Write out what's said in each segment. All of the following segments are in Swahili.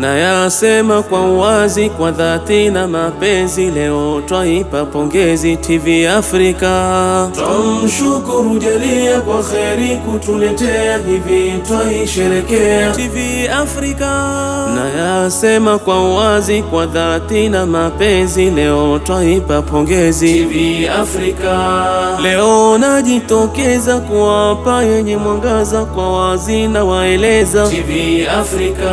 na yasema kwa uwazi, kwa dhati na mapenzi, leo twaipa pongezi TV Afrika. Twamshukuru jalia kwa kheri kutuletea hivi, twaisherekea TV Afrika. Na yasema kwa uwazi, kwa dhati na mapenzi, leo twaipa pongezi TV Afrika. Leo najitokeza kuwapa yenye mwangaza, kwa wazi na waeleza TV Afrika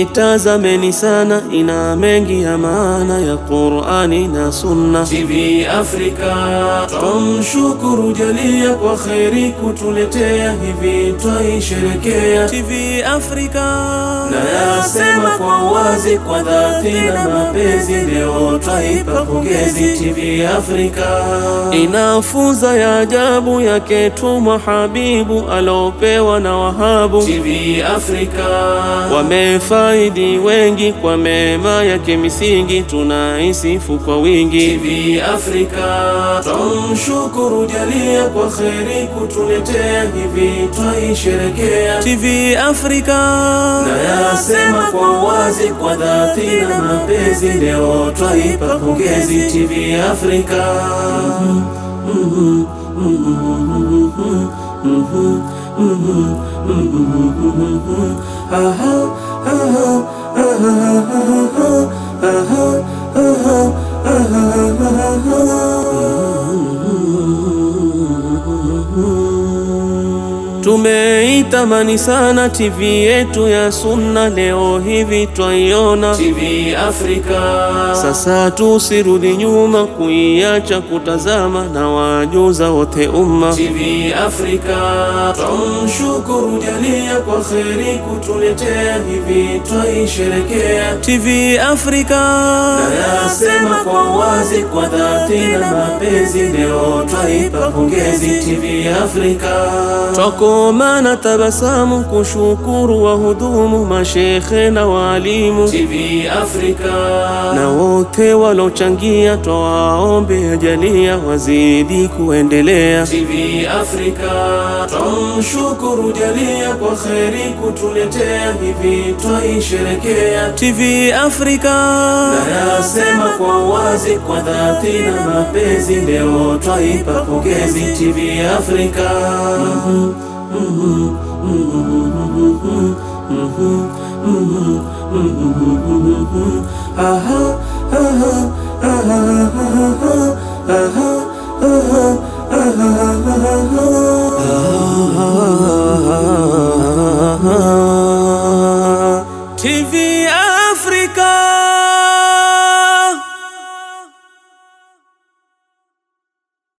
Itazameni sana, ina mengi ya maana ya Qur'ani na Sunna. TV Afrika twamshukuru jalia kwa kheri kutuletea hivi, twaisherekea TV Afrika. Na yasema kwa wazi, kwa dhati na mapenzi, leo twaipa pongezi TV Afrika. Inafunza ya ajabu yake tumwa habibu alopewa na Wahabu. TV Afrika wamefaidi wengi kwa mema yake misingi, tunaisifu kwa wingi. TV Afrika tumshukuru jalia kwa kheri kutuletea hivi, twaisherekea TV Afrika. Na yasema kwa wazi, kwa dhati na mapenzi, leo twaipa pongezi TV Afrika. Oh, Tumeitamani sana TV yetu ya Sunna, leo hivi twaiona TV Afrika. Sasa tusirudi nyuma kuiacha kutazama, na wajuza wote umma TV Afrika. Tumshukuru jalia kwa kheri kutuletea hivi, twaisherekea TV Afrika. Nayasema kwa wazi, kwa dhati na mapenzi, leo twaipa pongezi TV Afrika. Twakomana tabasamu kushukuru wahudumu, mashekhe na walimu TV Afrika, na wote walochangia, twawaombe ajalia wazidi kuendelea TV Afrika. Twamshukuru jalia kwa kheri kutuletea hivi, twaisherekea TV Afrika. nayasema kwa wazi, kwa dhati na mapenzi, leo twaipa pongezi TV Afrika. TV Afrika